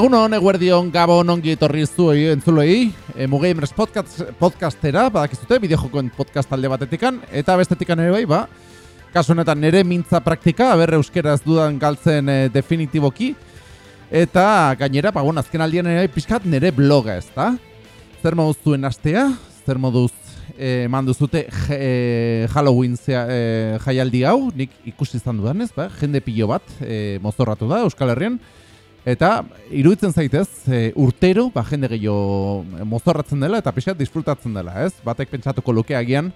Egun hon, eguerdion, gabon, ongi etorri zuei, entzulei, e, Mugamers podcast, podcastera, badakizute, bideojokoen podcast alde batetikan, eta bestetikan ere bai, ba, kasu honetan nere mintza praktika, berre euskeraz dudan galtzen e, definitiboki, eta gainera, ba, bueno, azken aldian ere bai, pixkat nere bloga ez, da? Zer moduz zuen astea, zer moduz e, mandu zute e, Halloween zea, e, jaialdi hau, nik ikusi izan dudan ez, ba, jende pilo bat e, mozorratu da Euskal Herrian, Eta iruditzen zaitez, e, urtero, ba, jende gehiago mozorratzen dela eta pixat disfrutatzen dela, ez? Batek pentsatuko luke agian,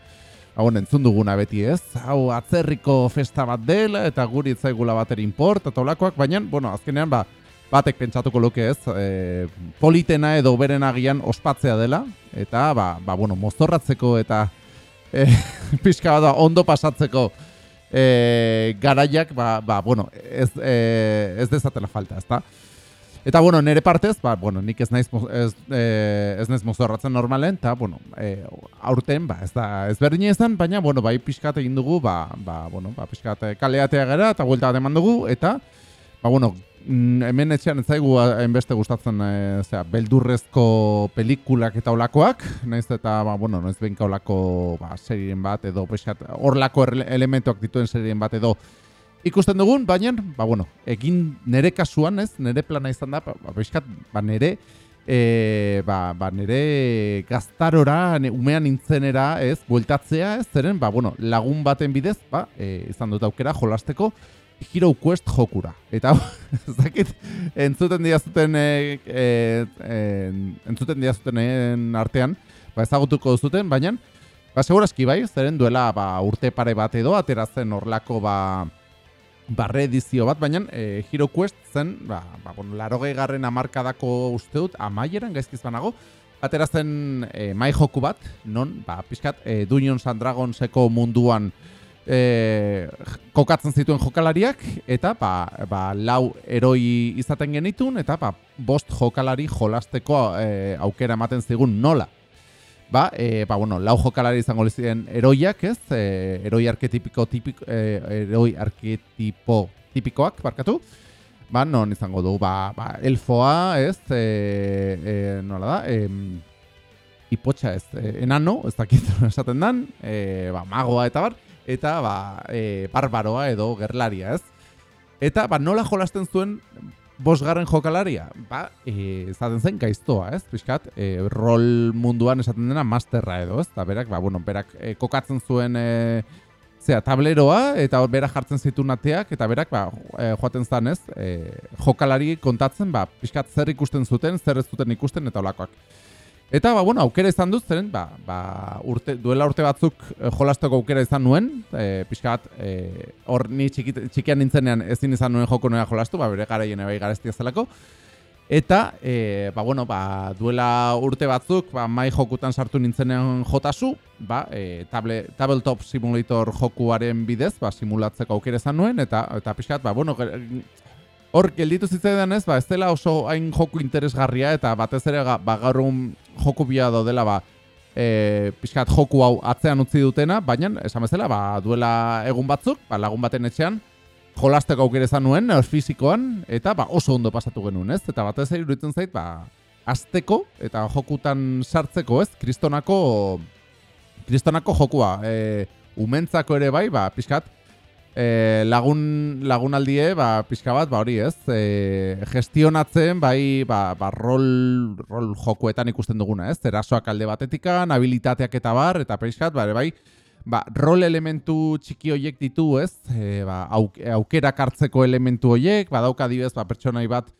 hau entzun duguna beti, ez? Hau atzerriko festa bat dela eta guri itzaigula bater import eta olakoak, baina, bueno, azkenean, ba, batek pentsatuko luke, ez? E, politena edo beren agian ospatzea dela, eta, ba, ba bueno, mozorratzeko eta e, pixka bat ondo pasatzeko, e, garaiak, ba, ba, bueno, ez, e, ez dezatela falta, ezta? Eta, bueno, nire partez, ba, bueno, nik ez naiz, ez, e, ez naiz mozorratzen normalen, eta, bueno, e, aurten, ba, ez da, ez berdin ezan, baina, bueno, bai pixkat egin dugu, ba, ba, bueno, ba, pixkat kaleatea gara, eta buelta bat eman dugu, eta, ba, bueno, Mm, hemen etxean ez zaigu hainbeste gustatzen e, zera, beldurrezko pelikulak eta olakoak, naiz eta ba, bueno, naiz behinka olako ba, serien bat edo horlako elementuak dituen serien bat edo ikusten dugun, baina ba, bueno, egin nere kasuan, ez, nere plana izan da, ba, beskat, ba, nere e, ba, ba, nere gaztarora, ne, umean intzenera, ez, bueltatzea, ez, zeren, ba, bueno, lagun baten bidez, ba, e, izan dut aukera jolasteko, Hero Quest jokura. Eta ez dakit entzuten diazuten e, e, entzuten diazuten artean, ba ezagutuko duzuten, baina ba segurazki bai, zeren duela ba, urte pare bat edo ateratzen horlako ba barre edizio bat, baina e, Hero Quest zen, ba, ba bueno, 80 garren hamarkadako uste dut amaieran gaizkiz banago, ateratzen e, mai joku bat, non ba pizkat e, Dungeons and Dragonseko munduan e, kokatzen zituen jokalariak eta ba, ba, lau eroi izaten genitun eta ba, bost jokalari jolasteko e, aukera ematen zigun nola. Ba, e, ba, bueno, lau jokalari izango ziren eroiak, ez? E, eroi arketipiko tipiko, e, eroi arketipo tipikoak, barkatu. Ba, non izango du, ba, ba elfoa, ez? E, e, nola da? E, ipotxa ez, e, enano, ez dakit esaten dan, e, ba, magoa eta bar eta ba, e, barbaroa edo gerlaria, ez? Eta ba, nola jolasten zuen bosgarren jokalaria? Ba, e, zaten zen gaiztoa, ez? Piskat, e, rol munduan esaten dena masterra edo, ez? Eta berak, ba, bueno, berak e, kokatzen zuen e, zera, tableroa eta berak jartzen zitu nateak eta berak ba, e, joaten zan ez e, jokalari kontatzen ba, pixkat zer ikusten zuten, zer ez zuten ikusten eta olakoak. Eta, ba, bueno, aukera izan dut, zeren, ba, ba, urte, duela urte batzuk e, jolasteko aukera izan nuen, e, pixka bat, e, hor ni txikit, txikian nintzenean ezin izan nuen joko noea jolastu, ba, bere garaien ebai garestia zelako. Eta, e, ba, bueno, ba, duela urte batzuk, ba, mai jokutan sartu nintzenean jotasu, ba, e, table, tabletop simulator jokuaren bidez, ba, simulatzeko aukera izan nuen, eta, eta pixka bat, ba, bueno, Hor, gelditu zitzaidan ez, ba, ez dela oso hain joku interesgarria eta batez ere ba, gaur joku bia dela ba, e, pixkat joku hau atzean utzi dutena, baina, esan bezala, ba, duela egun batzuk, ba, lagun baten etxean, jolasteko aukere izan nuen, fizikoan, eta ba, oso ondo pasatu genuen, ez? Eta batez ere iruditzen zait, ba, azteko eta jokutan sartzeko, ez? Kristonako, kristonako jokua, e, umentzako ere bai, ba, pixkat, e, lagun lagunaldie ba pizka bat ba hori, ez? E, gestionatzen bai ba, ba rol, rol jokuetan ikusten duguna, ez? Erasoak alde batetikan, habilitateak eta bar eta pizkat ba bai ba, rol elementu txiki hoiek ditu, ez? E, ba, aukera hartzeko elementu hoiek, badauka dibez ba pertsonai bat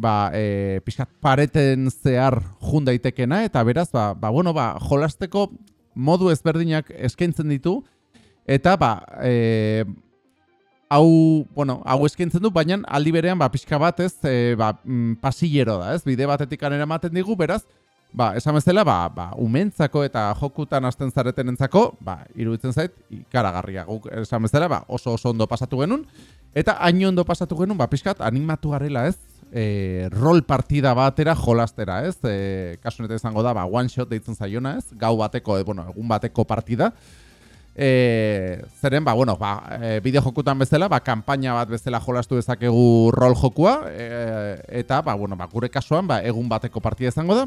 ba, e, pixkat pareten zehar jun daitekena eta beraz ba, ba, bueno, ba, jolasteko modu ezberdinak eskaintzen ditu Eta ba, e, hau, bueno, hau eskaintzen du, baina aldi berean ba, pixka bat ez, e, ba, mm, pasillero da, ez, bide batetik anera ematen digu, beraz, ba, esan bezala, ba, ba, umentzako eta jokutan hasten zareten entzako, ba, iruditzen zait, ikaragarria, guk esan bezala, ba, oso oso ondo pasatu genuen, eta hain ondo pasatu genuen, ba, pixkat, animatu garela ez, e, rol partida batera jolastera, ez, e, kasunetan izango da, ba, one shot deitzen zaiona, ez, gau bateko, e, bueno, egun bateko partida, E, zeren, ba, bueno, ba, e, bideo jokutan bezala, ba, kampaina bat bezala jolastu dezakegu rol jokua, e, eta, ba, bueno, ba, gure kasuan, ba, egun bateko partida izango da,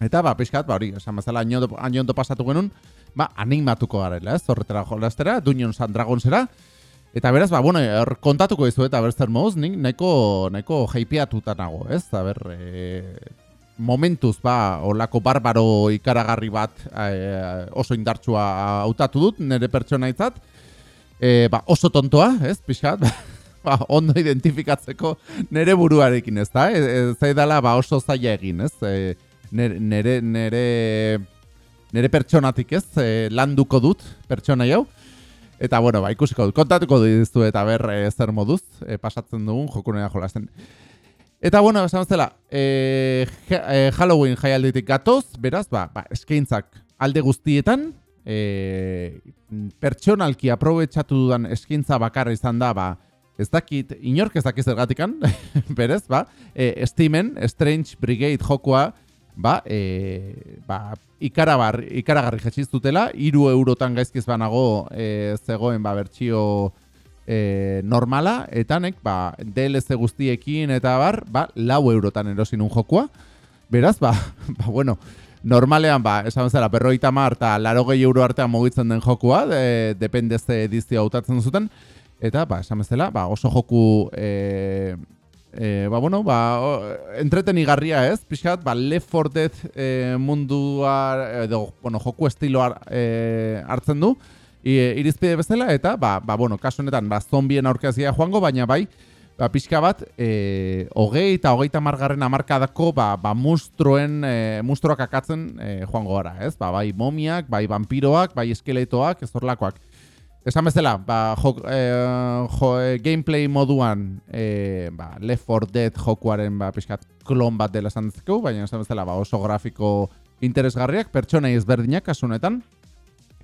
eta, ba, pixkat, ba, hori, esan bezala, ainondo pasatu genuen, ba, animatuko garela, ez, horretara jolastera, Dungeons and Dragonsera, Eta beraz, ba, bueno, er, kontatuko izu eta berzer moduz, nik nahiko, nahiko jaipiatuta nago, ez? A ber, e, momentuz, ba, olako barbaro ikaragarri bat e, oso indartsua hautatu dut, nire pertsona izat. E, ba, oso tontoa, ez, pixat, ba, ondo identifikatzeko nire buruarekin, ez da? E, e, zaidala, ba, oso zaila egin, ez? E, nire, nire, nire pertsonatik, ez? E, landuko dut pertsona jau. Eta, bueno, ba, ikusiko dut, kontatuko dut eta ber e, zer moduz, e, pasatzen dugun jokunea jolasten. Eta, bueno, esan zela, e, e, Halloween jaialditik gatoz, beraz, ba, ba, eskaintzak alde guztietan, e, pertsonalki aprobetsatu dudan eskaintza bakarra izan da, ba, ez dakit, inork ez dakit zergatikan, berez, ba, e, Steamen, Strange Brigade jokoa, ba, e, ba ikarabar, ikaragarri jetxiz dutela, iru eurotan gaizkiz banago e, zegoen ba, bertxio e, normala, eta nek, ba, DLC guztiekin eta bar, ba, lau eurotan erosin un jokua. Beraz, ba, ba bueno, normalean, ba, esan zera, berroita mar eta laro gehi euro artean mugitzen den jokua, de, dependezte edizio hautatzen zuten, eta, ba, esan bezala, ba, oso joku... E, E, ba, bueno, ba, entretenigarria ez, pixkat, ba, Left 4 Dead e, mundua, edo, bueno, joku estiloa e, hartzen du, irizpide bezala, eta, ba, ba, bueno, kasu honetan, ba, zombien aurkezia joango, baina bai, ba, pixka bat, e, hogei eta hogeita margarren amarkadako, ba, ba, mustroen, e, mustroak akatzen e, joango gara, ez? Ba, bai, momiak, bai, vampiroak, bai, eskeletoak, ez horlakoak. Esan bezala, ba, jo, eh, jo, eh, gameplay moduan eh, ba, Left 4 Dead jokuaren ba, pixkat klon bat dela esan dezakegu, baina esan bezala ba, oso grafiko interesgarriak, pertsonei ezberdinak kasunetan,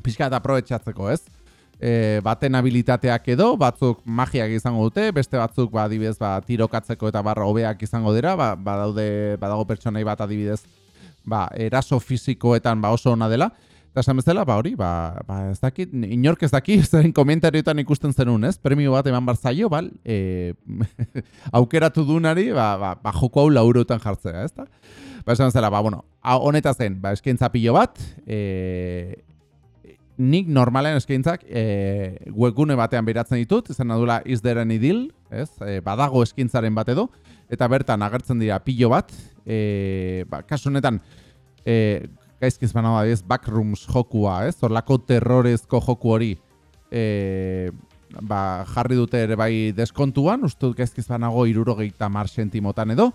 pixkat aprobetsatzeko ez. E, baten habilitateak edo, batzuk magiak izango dute, beste batzuk ba, adibidez ba, tirokatzeko eta barra hobeak izango dira, ba, badaude, badago pertsonei bat adibidez ba, eraso fizikoetan ba, oso ona dela. Eta esan bezala, ba hori, ba, ba ez dakit, inork ez dakit, zeren komentarioetan ikusten zenun, ez? Premio bat eman bar zaio, bal, e, aukeratu dunari, ba, ba, ba joko hau laurotan jartzea, ez da? Ba esan bezala, ba, bueno, honeta zen, ba, eskaintza pilo bat, e, nik normalen eskaintzak e, webgune batean beratzen ditut, izan adula izderen idil, ez? E, badago eskaintzaren bat edo, eta bertan agertzen dira pilo bat, e, ba, kasu honetan, e, gaizkiz bana ez, backrooms jokua, ez? Horlako terrorezko joku hori e, ba, jarri dute ere bai deskontuan, uste dut gaizkiz banago irurogeita mar sentimotan edo.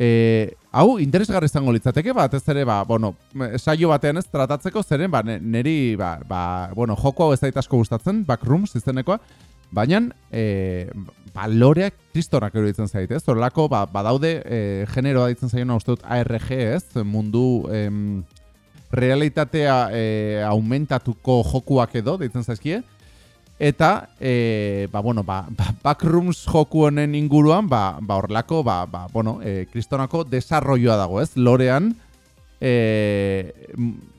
E, hau, interesgarri izango litzateke, bat ez ere, ba, bueno, saio batean ez tratatzeko zeren, ba, neri, ba, ba, bueno, joko hau ez asko gustatzen, backrooms izenekoa, baina e, baloreak kristorak eruditzen zaite, ez? Horlako, ba, badaude, e, generoa ditzen zaiona uste dut ARG, ez? Mundu, em, realitatea e, aumentatuko jokuak edo, deitzen zaizkie, eta, e, ba, bueno, ba, ba, backrooms joku honen inguruan, ba, ba horrelako, ba, ba, bueno, e, kristonako desarroioa dago, ez? Lorean, e,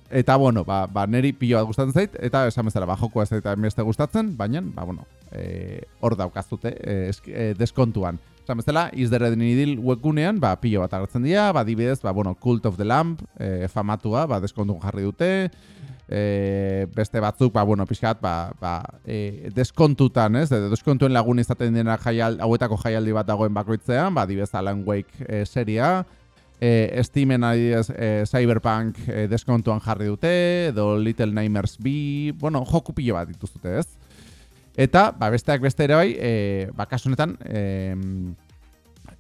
eta, bueno, ba, ba neri pilo gustatzen zait, eta esan bezala, ba, jokoa ez eta gustatzen, baina, ba, bueno, e, hor daukaztute, e, deskontuan. Esan bezala, izdere den idil webgunean, ba, pilo bat agertzen dira, ba, dibidez, ba, bueno, Cult of the Lamp, e, famatua, ba, deskontu jarri dute, e, beste batzuk, ba, bueno, pixkat, ba, ba, e, deskontutan, ez, edo deskontuen lagun izaten dena jaial, hauetako jaialdi bat dagoen bakoitzean, ba, dibidez, Alan Wake e, seria, e, Steamen adibidez, e, Cyberpunk e, deskontuan jarri dute, edo Little Nightmares B, bueno, joku pilo bat dituzute, ez? Eta, ba, besteak beste ere bai, e, ba, kasunetan, e,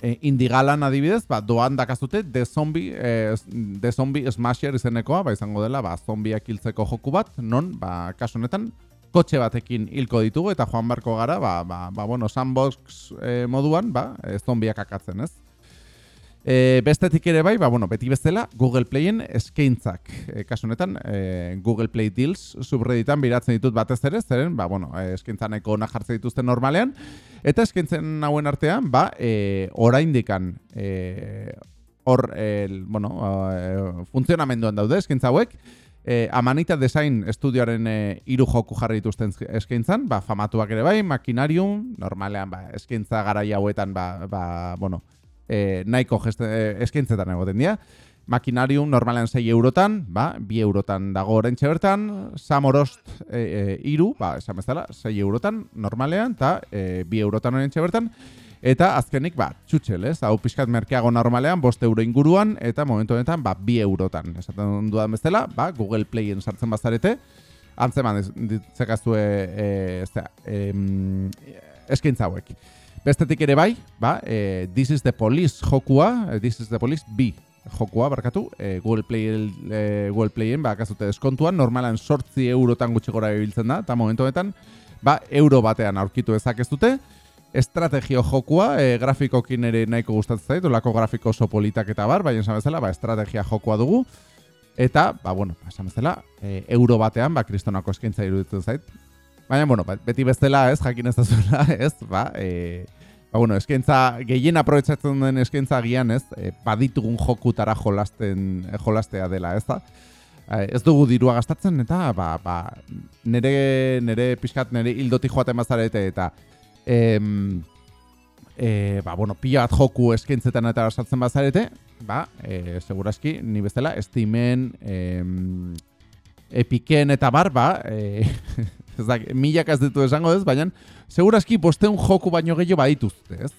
e, indigalan adibidez, ba, doan dakazute, The Zombie, e, The Zombie Smasher izenekoa, ba, izango dela, ba, zombiak hiltzeko joku bat, non, ba, kasunetan, kotxe batekin hilko ditugu, eta joan barko gara, ba, ba, ba bueno, sandbox e, moduan, ba, e, zombiak akatzen, ez? E, bestetik ere bai, ba, bueno, beti bezala, Google Playen eskaintzak. E, kasu honetan, e, Google Play Deals subreditan biratzen ditut batez ere, zeren, ba, bueno, eskaintzan eko ona jartzen dituzten normalean. Eta eskaintzen hauen artean, ba, e, oraindikan e, hor, e, bueno, e, funtzionamenduan daude eskaintza hauek. E, Amanita Design estudioaren e, hiru joku jarri dituzten eskaintzan, ba, famatuak ere bai, makinarium, normalean ba, eskaintza gara hauetan ba, ba, bueno, e, nahiko geste, e, eskaintzetan egoten dira. Makinarium normalean 6 eurotan, ba, 2 eurotan dago orentxe bertan, Samorost e, e, ba, esan bezala, 6 eurotan normalean, eta e, 2 eurotan orentxe bertan, Eta azkenik, ba, txutxel, ez? Hau pixkat merkeago normalean, bost euro inguruan, eta momentu honetan, ba, bi eurotan. Esaten dudan bezala, ba, Google Playen sartzen bazarete, antzeman ditzekaztu e, e, e, eskaintza hauek. Bestetik ere bai, ba, e, This is the Police jokua, e, This is the Police B jokua, barkatu, e, Google, Play, e, Google Playen, ba, kazute deskontuan, normalan sortzi eurotan gutxe gora da, eta momentu honetan, ba, euro batean aurkitu ezak ez dute, estrategio jokua, e, grafikokin ere nahiko gustatzen zait, olako grafiko oso politak eta bar, baina esan bezala, ba, estrategia jokua dugu. Eta, ba, bueno, esan bezala, e, euro batean, ba, kristonako eskaintza iruditzen zait. Baina, bueno, ba, beti bestela, ez, jakin ez da zuela, ez, ba, e, ba, bueno, eskaintza, gehien aprobetsatzen den eskaintza gian, ez, e, baditugun jokutara jolasten, jolastea dela, ez da. E, ez dugu dirua gastatzen, eta, ba, ba, nere, nere pixkat, nere hildoti joaten bazarete, eta, em, e, ba, bueno, pila bat joku eskentzetan eta sartzen bazarete, ba, e, seguraski, ni bezala, estimen, em, epiken eta bar, ba, e, ez da, milak ez ditu esango ez, baina, seguraski, bosteun joku baino gehiago badituzte, ez?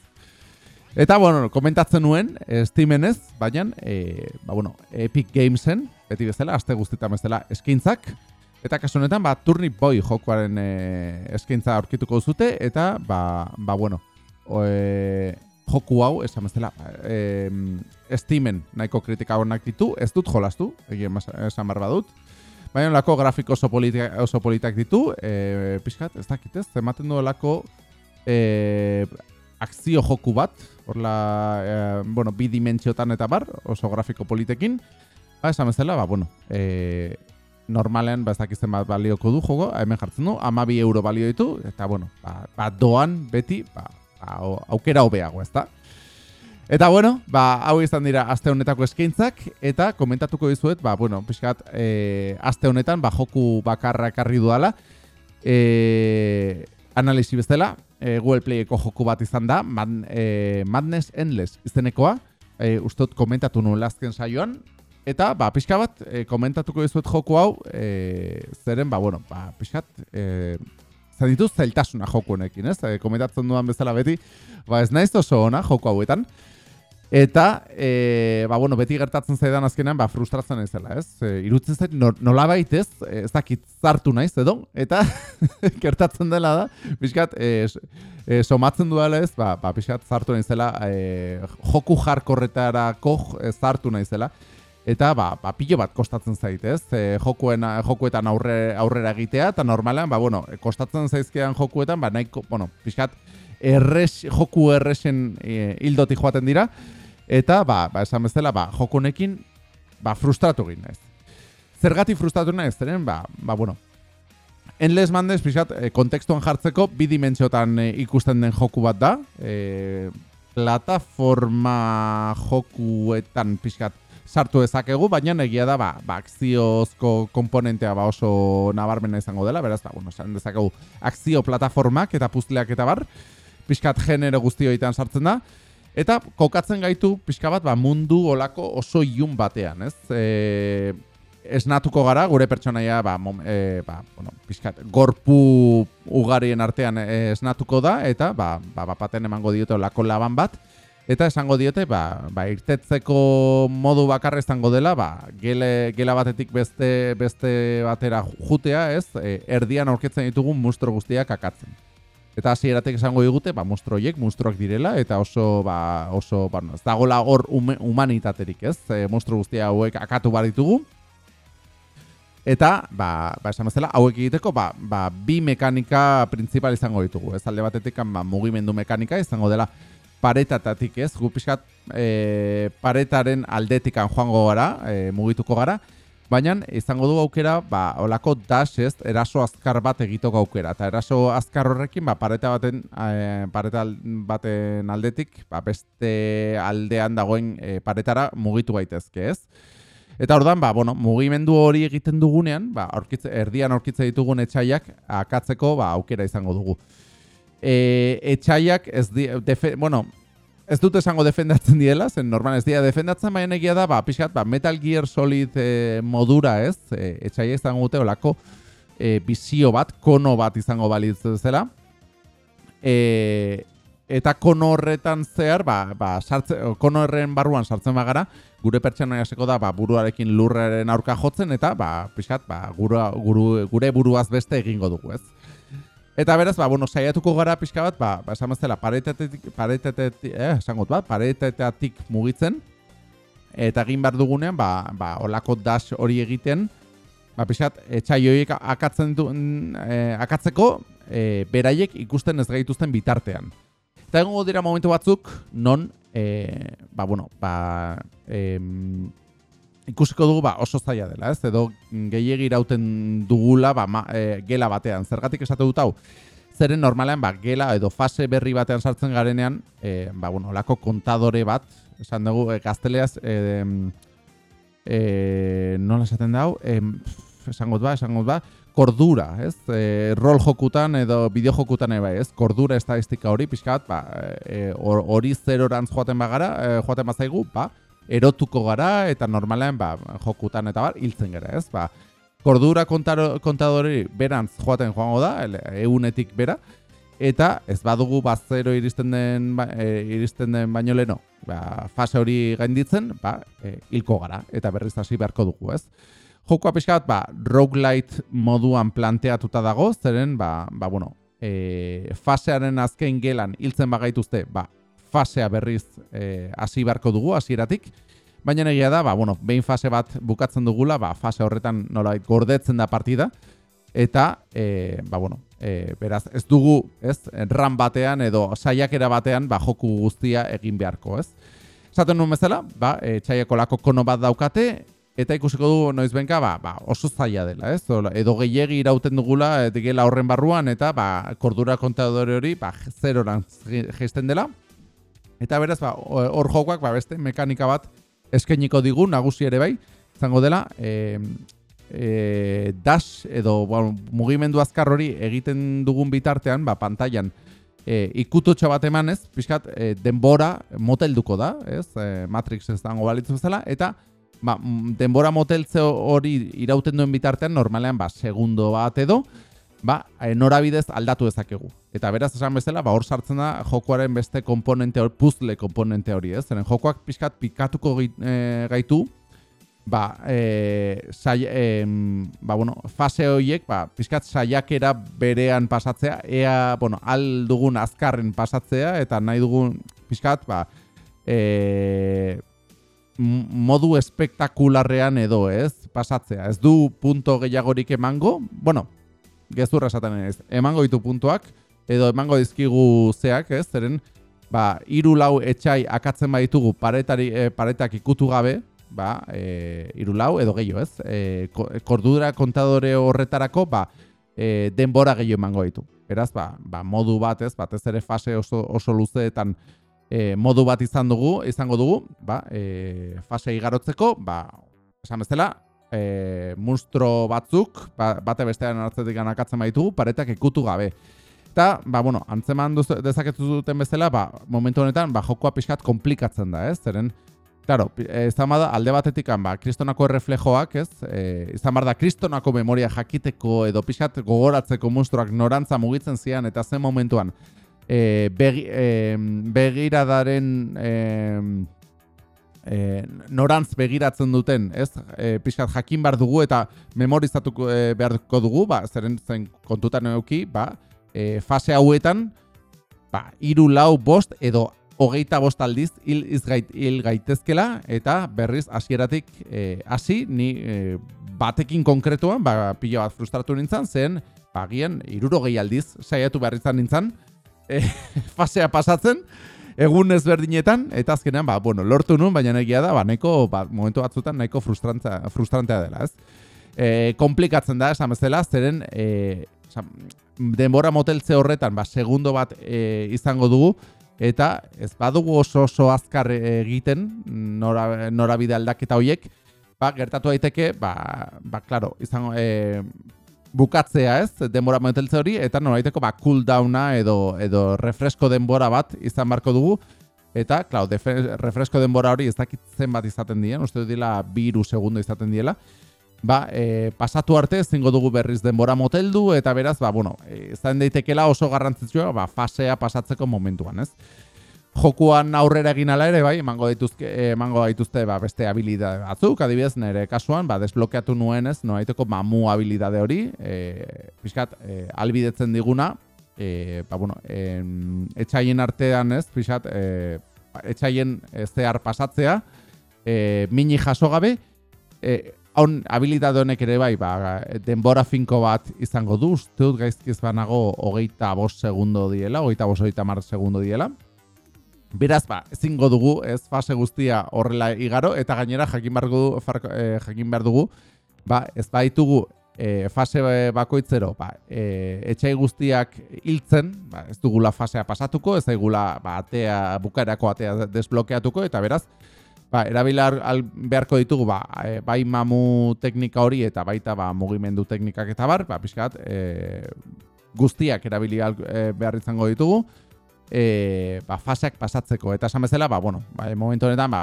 Eta, bueno, komentatzen nuen, estimen ez, baina, e, ba, bueno, Epic Gamesen, beti bezala, aste guztietan bezala, eskintzak, Eta kasu honetan, ba, Turnip Boy jokoaren e, eskaintza aurkituko zute, eta, ba, ba bueno, o, e, joku hau, esan bezala, e, estimen nahiko kritika honak ditu, ez dut jolastu, egin esan barba dut. Baina lako grafiko oso, politika, oso politak ditu, e, pixkat, ez dakit ez, ematen du lako e, akzio joku bat, horla, e, bueno, bi dimentsiotan eta bar, oso grafiko politekin, ba, esan bezala, ba, bueno, e, normalean ba ez dakizten bat balioko du jogo, hemen jartzen du, ama bi euro balio ditu, eta bueno, ba, ba doan beti, ba, ba aukera hobeago, ezta? Eta bueno, ba, hau izan dira aste honetako eskaintzak eta komentatuko dizuet, ba, bueno, pixkat, e, aste honetan, ba, joku bakarra ekarri duala, e, analizi bezala, e, Google Playeko joku bat izan da, e, Madness Endless izenekoa, e, ustot komentatu nuen azken saioan, Eta, ba, pixka bat, e, komentatuko dizuet joku hau, e, zeren, ba, bueno, ba, pixkat, e, zaditu zeltasuna joku honekin, ez? E, komentatzen duan bezala beti, ba, ez naiz oso ona joku hauetan. Eta, e, ba, bueno, beti gertatzen zaidan azkenean, ba, frustratzen ez dela, ez? E, irutzen zait, nola baitez, ez dakit zartu naiz, edo? Eta, gertatzen dela da, pixkat, e, e, somatzen duela ez, ba, ba, pixkat zartu naiz dela, e, joku jarkorretarako zartu naiz dela. Eta ba, ba pilo bat kostatzen zaitez, e, jokuen, jokuetan aurre, aurrera egitea, eta normalean, ba, bueno, kostatzen zaizkean jokuetan, ba, nahiko, bueno, pixkat, erres, joku erresen e, joaten dira, eta, ba, ba esan bezala, ba, jokunekin, ba, frustratu egin naiz. Zergati frustratu naiz, zeren, ba, ba, bueno, Enles mandez, pixkat, e, kontekstuan jartzeko, bi dimentsiotan e, ikusten den joku bat da, e, plataforma jokuetan, pixkat, sartu dezakegu, baina egia da, ba, ba akziozko komponentea ba oso nabarmena izango dela, beraz, ba, bueno, esan dezakegu akzio plataformak eta puzleak eta bar, pixkat genero guztioetan sartzen da, eta kokatzen gaitu pixka bat ba, mundu olako oso ilun batean, ez? E, esnatuko gara, gure pertsonaia, ba, mom, e, ba, bueno, pixkat, gorpu ugarien artean esnatuko da, eta ba, ba, bapaten emango diote olako laban bat, Eta esango diote, ba, ba irtetzeko modu bakarra izango dela, ba, gele, gela batetik beste beste batera jutea, ez? E, erdian aurketzen ditugun mustro guztiak akatzen. Eta hasi eratek esango digute, ba, mustroiek, mustroak direla, eta oso, ba, oso, ba, ez dagoela hor humanitaterik, ez? E, mustro guztia hauek akatu bar ditugu. Eta, ba, ba esan bezala, hauek egiteko, ba, ba, bi mekanika printzipal izango ditugu. Ez alde batetik, ba, mugimendu mekanika izango dela, paretatatik ez, gu pixkat e, paretaren aldetikan joango gara, e, mugituko gara, baina izango du aukera, ba, olako dash ez, eraso azkar bat egitoko aukera, eta eraso azkar horrekin, ba, pareta baten, e, pareta baten aldetik, ba, beste aldean dagoen e, paretara mugitu gaitezke ez. Eta ordan ba, bueno, mugimendu hori egiten dugunean, ba, aurkitze, erdian aurkitze ditugun etxaiak akatzeko ba, aukera izango dugu. E, etxaiak ez di, defe, bueno, ez dut esango defendatzen diela, zen normal ez dira defendatzen, baina egia da, ba, pixkat, ba, Metal Gear Solid e, modura ez, e, etxaiak izango dute olako e, bizio bat, kono bat izango balitz zela. E, eta kono horretan zehar, ba, ba, sartze, kono horren barruan sartzen bagara, gure pertsona jaseko da ba, buruarekin lurraren aurka jotzen, eta ba, pixkat, ba, gure, gure buruaz beste egingo dugu, ez? Eta beraz, ba, bueno, saiatuko gara pixka bat, ba, ba esan bezala, paretetetik, paretetetik, eh, esangot bat, paretetetik mugitzen, eta egin behar dugunean, ba, ba, olako dash hori egiten, ba, pixkat, etxai horiek akatzen du, eh, akatzeko, eh, beraiek ikusten ez gaituzten bitartean. Eta egongo dira momentu batzuk, non, eh, ba, bueno, ba, eh, ikusiko dugu ba, oso zaila dela, ez? Edo gehiegi irauten dugula ba, ma, e, gela batean. Zergatik esate dut hau? Zeren normalean ba, gela edo fase berri batean sartzen garenean, e, ba, bueno, lako kontadore bat, esan dugu, e, gazteleaz, e, e, nola esaten dau? E, esangot ba, esangot ba, kordura, ez? E, rol jokutan edo bideo jokutan eba, ez? Kordura estadistika hori, pixkat, ba, e, hori zerorantz joaten bagara, e, joaten bazaigu, ba, erotuko gara eta normalean ba, jokutan eta bar hiltzen gara, ez? Ba, kordura kontadori berantz joaten joango da, egunetik bera, eta ez badugu bazero iristen den, ba, e, iristen den baino leno, ba, fase hori gainditzen, ba, e, hilko gara, eta berriz hasi beharko dugu, ez? Jokoa pixka bat, ba, roguelite moduan planteatuta dago, zeren, ba, ba bueno, e, fasearen azken gelan hiltzen bagaituzte, ba, fasea berriz eh, hasi e, beharko dugu hasieratik. Baina egia da, ba, bueno, behin fase bat bukatzen dugula, ba, fase horretan nolabait gordetzen da partida. Eta, e, ba, bueno, e, beraz, ez dugu, ez, ran batean edo saiakera batean, ba, joku guztia egin beharko, ez. Zaten nuen bezala, ba, e, txaiako lako kono bat daukate, eta ikusiko dugu noiz benka, ba, ba, oso zaila dela, ez? Edo gehiegi irauten dugula, edo horren barruan, eta, ba, kordura kontadore hori, ba, zeroran geisten dela. Eta beraz, ba, hor jokoak, ba, beste, mekanika bat eskainiko digu, nagusi ere bai, zango dela, e, e, dash edo bueno, mugimendu azkar hori egiten dugun bitartean, ba, pantailan, e, ikututxo bat emanez, pixkat, e, denbora motelduko da, ez, e, Matrix ez dago balitzu bezala, eta ba, denbora moteltze hori irauten duen bitartean, normalean, ba, segundo bat edo, ba, eh, norabidez aldatu dezakegu. Eta beraz esan bezala, ba, hor sartzen da jokoaren beste komponente hori, puzzle komponente hori, ez? Zeren jokoak pixkat pikatuko eh, gaitu, ba, e, sai, e, ba, bueno, fase horiek, ba, pixkat saiakera berean pasatzea, ea, bueno, al dugun azkarren pasatzea, eta nahi dugun pixkat, ba, e, modu espektakularrean edo, ez? Pasatzea. Ez du punto gehiagorik emango, bueno, gezurra esaten ez, emango ditu puntuak, edo emango dizkigu zeak, ez, zeren, ba, iru lau etxai akatzen baditugu paretari, e, paretak ikutu gabe, ba, e, iru lau, edo gehiago, ez, e, kordura kontadore horretarako, ba, e, denbora gehiago emango ditu. Beraz, ba, ba, modu bat, ez, batez ere fase oso, oso luzeetan e, modu bat izan dugu, izango dugu, ba, e, fase igarotzeko, ba, esan bezala, e, monstro batzuk, ba, bate bestean hartzetik anakatzen baitugu, paretak ikutu gabe. Eta, ba, bueno, antzeman dezaketu duten bezala, ba, momentu honetan, ba, jokoa pixkat komplikatzen da, ez? Zeren, claro, izan bada, alde batetik, ba, kristonako reflejoak, ez? E, izan da, kristonako memoria jakiteko edo pixkat gogoratzeko monstruak norantza mugitzen zian, eta zen momentuan, e, begi, e, begiradaren... E, e, norantz begiratzen duten, ez? E, pixkat jakin bar dugu eta memorizatuko e, beharko dugu, ba, zeren zen kontutan euki, ba, e, fase hauetan, ba, iru lau bost edo hogeita bost aldiz hil, izgait, hil gaitezkela eta berriz hasieratik e, hasi ni e, batekin konkretuan, ba, pila bat frustratu nintzen, zen, ba, gian, irurogei aldiz saiatu behar izan nintzen, e, fasea pasatzen, egun ezberdinetan, eta azkenean, ba, bueno, lortu nun, baina egia da, ba, nahiko, ba, momentu batzutan, nahiko frustrantea dela, ez? E, komplikatzen da, esan bezala, zeren, e, denbora moteltze horretan, ba, segundo bat e, izango dugu, eta ez badugu oso oso azkar egiten, nora, norabide aldaketa horiek, ba, gertatu daiteke, ba, ba, klaro, izango, e, bukatzea ez, denbora momenteltze hori, eta noraiteko, ba, cooldowna edo, edo refresko denbora bat izan barko dugu, eta, klar, refresko denbora hori ez dakitzen bat izaten dien, uste dila biru segundo izaten diela, ba, e, pasatu arte zingo dugu berriz denbora moteldu, eta beraz, ba, bueno, e, zain daitekela oso garrantzitsua, ba, fasea pasatzeko momentuan, ez? Jokuan aurrera egin ala ere, bai, emango dituzke, emango dituzte ba, beste habilidade batzuk, adibidez, nire kasuan, ba, desblokeatu nuen ez, no haiteko mamu habilidade hori, e, pixkat, e, albidetzen diguna, e, ba, bueno, e, etxaien artean ez, pixkat, e, etxaien zehar pasatzea, e, mini jaso gabe, e, hon habilitate honek ere bai, ba, denbora finko bat izango du, uste dut gaizkiz banago hogeita bost segundo diela, hogeita bost hogeita mar segundo diela. Beraz, ba, ezingo dugu, ez fase guztia horrela igaro, eta gainera jakin behar dugu, eh, jakin behar dugu ba, ez baitugu e, fase bakoitzero, ba, e, etxai guztiak hiltzen, ba, ez dugula fasea pasatuko, ez daigula ba, atea, bukaerako atea desblokeatuko, eta beraz, ba, erabilar beharko ditugu ba, e, bai mamu teknika hori eta baita ba, mugimendu teknikak eta bar, ba, pixkat, e, guztiak erabili e, behar izango ditugu, e, ba, faseak pasatzeko. Eta esan bezala, ba, bueno, ba, momentu honetan, ba,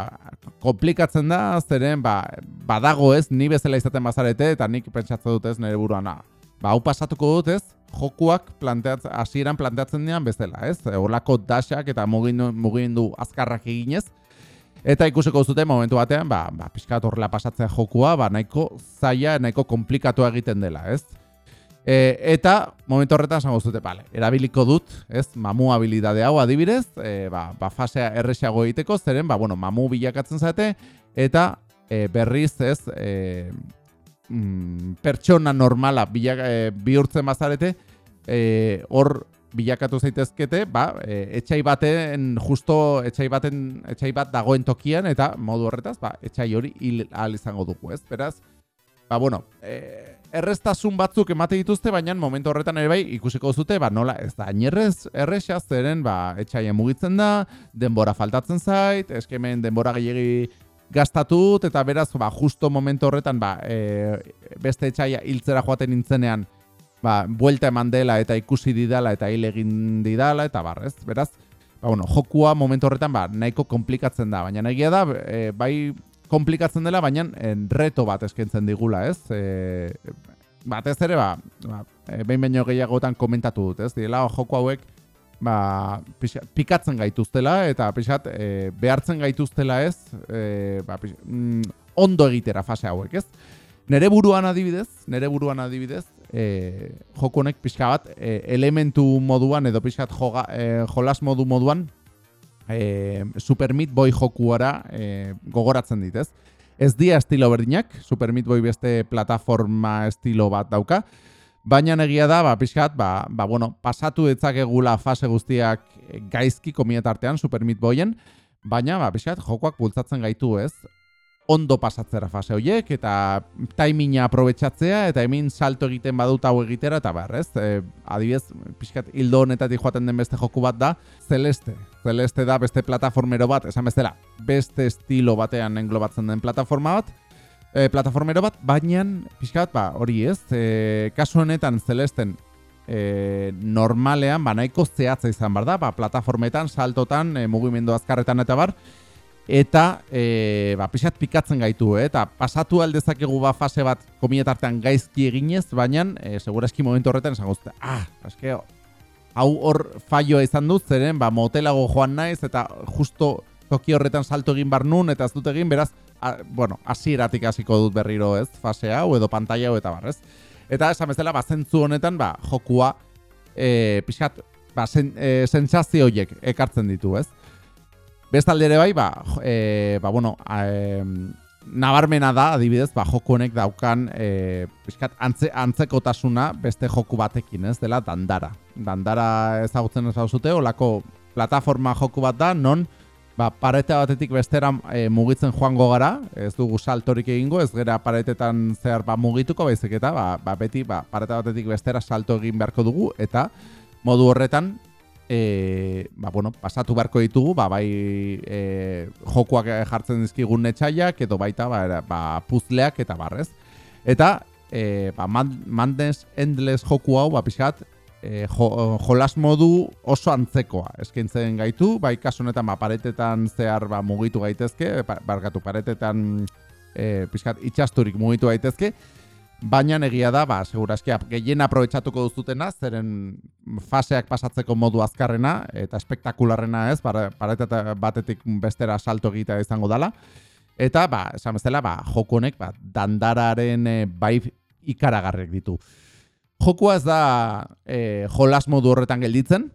komplikatzen da, zeren, ba, badago ez, ni bezala izaten bazarete, eta nik pentsatzen dut ez nire buruan, ba, hau pasatuko dut ez, jokuak planteatzen, hasieran planteatzen dian bezala, ez? Horlako dashak eta mugindu, mugindu azkarrak eginez, Eta ikusiko zuten momentu batean, ba, ba pixkat horrela pasatzea jokua, ba, nahiko zaila, nahiko komplikatu egiten dela, ez? E, eta momentu horretan esango zute, bale, erabiliko dut, ez, mamu habilidade hau adibidez, e, ba, ba, fasea erresiago egiteko, zeren, ba, bueno, mamu bilakatzen zate, eta e, berriz, ez, e, mm, pertsona normala bilak, e, bihurtzen bazarete, e, hor bilakatu zaitezkete, ba, e, etxai baten justo etxai baten etxai bat dagoen tokian eta modu horretaz, ba, etxai hori hil izango dugu, ez? Beraz, ba bueno, e, errestasun batzuk emate dituzte, baina momentu horretan ere bai ikusiko zute, ba nola ez da inerrez erresa zeren, ba, etxaia mugitzen da, denbora faltatzen zait, eskemen denbora gehiegi gastatut eta beraz, ba, justo momentu horretan, ba, e, beste etxaia hiltzera joaten nintzenean, ba, buelta eman dela eta ikusi didala eta hil egin didala eta bar, ez? Beraz, ba, bueno, jokua momentu horretan ba, nahiko komplikatzen da, baina nagia da, e, bai komplikatzen dela, baina en, reto bat eskentzen digula, ez? E, batez ere, ba, ba e, behin baino gehiagotan komentatu dut, ez? Dila, joku hauek, ba, pixat, pikatzen gaituztela eta pixat, e, behartzen gaituztela, ez? E, ba, pixat, mm, ondo egitera fase hauek, ez? Nere buruan adibidez, nere buruan adibidez, e, joko honek pixka bat e, elementu moduan edo pixka bat e, jolas modu moduan e, Super Meat Boy jokuara e, gogoratzen ditez. Ez dia estilo berdinak, Super Meat Boy beste plataforma estilo bat dauka, baina negia da, ba, pixkat, ba, ba, bueno, pasatu etzakegula fase guztiak gaizki komietartean Super Meat Boyen, baina, ba, pixkat, jokoak bultzatzen gaitu ez, ondo pasatzera fase horiek eta taiminga aprobetxatzea eta hemin salto egiten badut hau egitera eta behar, ez? E, adibidez, pixkat hildo honetatik joaten den beste joku bat da, Celeste. Celeste da beste plataformero bat, esan bezala, beste estilo batean englobatzen den plataforma bat, e, plataformero bat, baina pixkat, ba, hori ez, e, kasu honetan Celesten e, normalean, ba, nahiko zehatza izan bar da, ba, plataformetan, saltotan, e, mugimendu azkarretan eta bar, eta e, ba, pixat pikatzen gaitu, eh? eta pasatu aldezakegu ba fase bat komietartean gaizki eginez, baina e, segurazki momentu horretan esan guzti, ah, eske, hau hor faioa izan dut, zeren, ba, motelago joan naiz, eta justo toki horretan salto egin bar nun, eta ez dut egin, beraz, a, bueno, hasieratik hasiko dut berriro, ez, fase hau, edo pantalla hau, eta bar, ez? Eta esan bezala, ba, zentzu honetan, ba, jokua, e, pixat, ba, sen, e, sentsazioiek ekartzen ditu, ez? Bestalde ere bai, ba, e, ba bueno, e, nabarmena da, adibidez, ba, joku honek daukan e, piskat, antze, antzekotasuna beste joku batekin, ez dela dandara. Dandara ezagutzen ez zute, olako plataforma joku bat da, non ba, parete batetik bestera e, mugitzen joango gara, ez dugu saltorik egingo, ez gera paretetan zehar ba, mugituko, baizik eta ba, ba, beti ba, parete batetik bestera salto egin beharko dugu, eta modu horretan e, ba, bueno, pasatu beharko ditugu, ba, bai e, jokuak jartzen dizkigun netxaiak, edo baita ba, ba, puzleak eta barrez. Eta e, ba, Madness Endless joku hau, ba, pixkat, e, jo, jolas modu oso antzekoa eskaintzen gaitu, bai kasu honetan ba, paretetan zehar ba, mugitu gaitezke, barkatu paretetan e, pixkat itxasturik mugitu gaitezke, baina egia da, ba, segurazki, gehien aprobetsatuko duzutena, zeren faseak pasatzeko modu azkarrena, eta espektakularrena ez, pareteta batetik bestera salto egitea izango dela, eta, ba, esan bezala, ba, joko honek, ba, dandararen e, bai ikaragarrek ditu. Jokua ez da e, jolas modu horretan gelditzen,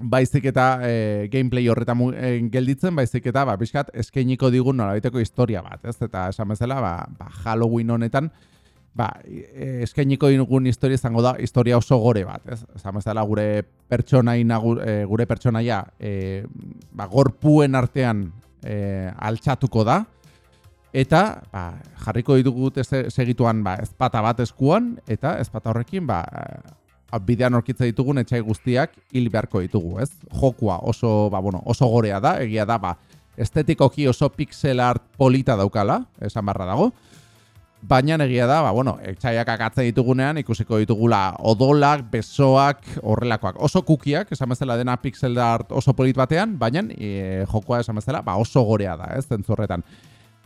baizik eta e, gameplay horretan e, gelditzen, baizik eta ba, bizkat eskainiko digun nolabiteko historia bat, ez? Eta esan bezala, ba, ba, Halloween honetan, ba, e, eskainiko digun historia izango da, historia oso gore bat, ez? Esan bezala, gure pertsonaina, gure pertsonaia, e, ba, gorpuen artean e, altxatuko da, Eta ba, jarriko ditugu segituan ba, ezpata bat eskuan, eta ezpata horrekin ba, bidean orkitza ditugun etxai guztiak hil beharko ditugu, ez? Jokua oso, ba, bueno, oso gorea da, egia da, ba, estetikoki oso pixel art polita daukala, esan barra dago, baina egia da, ba, bueno, etxaiak akatzen ditugunean ikusiko ditugula odolak, besoak, horrelakoak, oso kukiak, esan bezala dena pixel art oso polit batean, baina e, jokua esan bezala, ba, oso gorea da, ez, zentzorretan.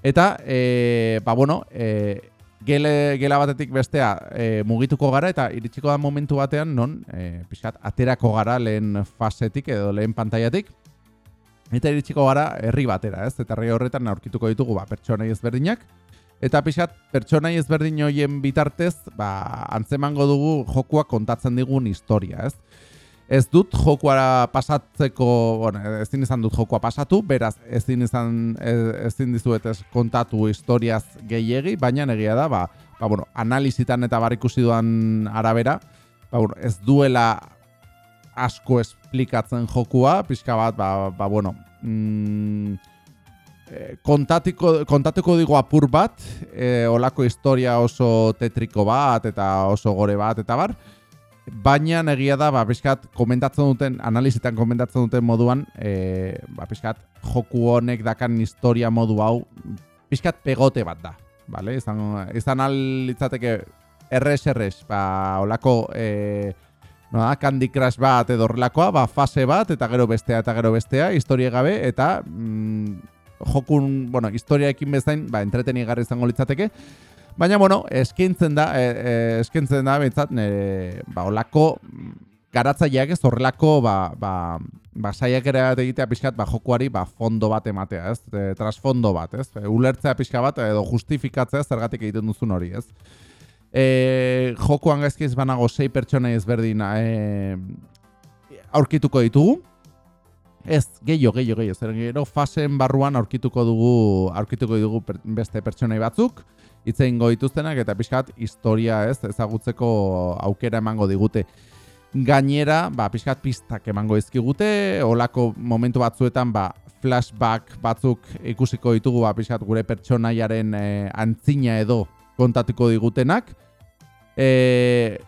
Eta, e, ba, bueno, e, gele, gela batetik bestea e, mugituko gara eta iritsiko da momentu batean non, e, pixkat, aterako gara lehen fasetik edo lehen pantaiatik. Eta iritsiko gara herri batera, ez? Eta herri horretan aurkituko ditugu ba, pertsonai ezberdinak. Eta pixkat, pertsonai ezberdin hoien bitartez, ba, antzemango dugu jokua kontatzen digun historia, ez? Ez dut jokuara pasatzeko, bueno, ezin izan dut jokua pasatu, beraz ezin izan ezin dizuet ez kontatu historiaz gehiegi, baina egia da, ba, ba bueno, analizitan eta bar ikusi duan arabera, ba, bueno, ez duela asko esplikatzen jokua, pixka bat, ba, ba bueno, mm, kontatiko, kontatuko digo apur bat, e, olako historia oso tetriko bat, eta oso gore bat, eta bar, Baina egia da, ba, pixkat, komentatzen duten, analizitan komentatzen duten moduan, e, ba, pixkat, joku honek dakan historia modu hau, pixkat pegote bat da. Vale? Izan, izan alitzateke erres-erres, ba, olako, e, no da, Candy Crush bat edo horrelakoa, ba, fase bat, eta gero bestea, eta gero bestea, historia gabe, eta mm, jokun, bueno, historiaekin bezain, ba, entretenigarri izango litzateke, Baina, bueno, eskintzen da, e, e, eskintzen da, bintzat, nire, ba, olako, garatzaileak ez horrelako, ba, ba, ba, saiak ere egitea pixkat, ba, jokuari, ba, fondo bat ematea, ez? E, trasfondo bat, ez? E, ulertzea pixka bat, edo justifikatzea zergatik egiten duzun hori, ez? E, jokuan gaizkiz banago sei pertsona ezberdin e, aurkituko ditugu. Ez, gehiago, gehiago, gehiago. Zer gero fasen barruan aurkituko dugu, aurkituko dugu beste pertsonai batzuk itzein goituztenak eta pixkat historia ez ezagutzeko aukera emango digute. Gainera, ba, pixkat pistak emango izkigute, olako momentu batzuetan ba, flashback batzuk ikusiko ditugu ba, pixkat gure pertsonaiaren e, antzina edo kontatuko digutenak. E,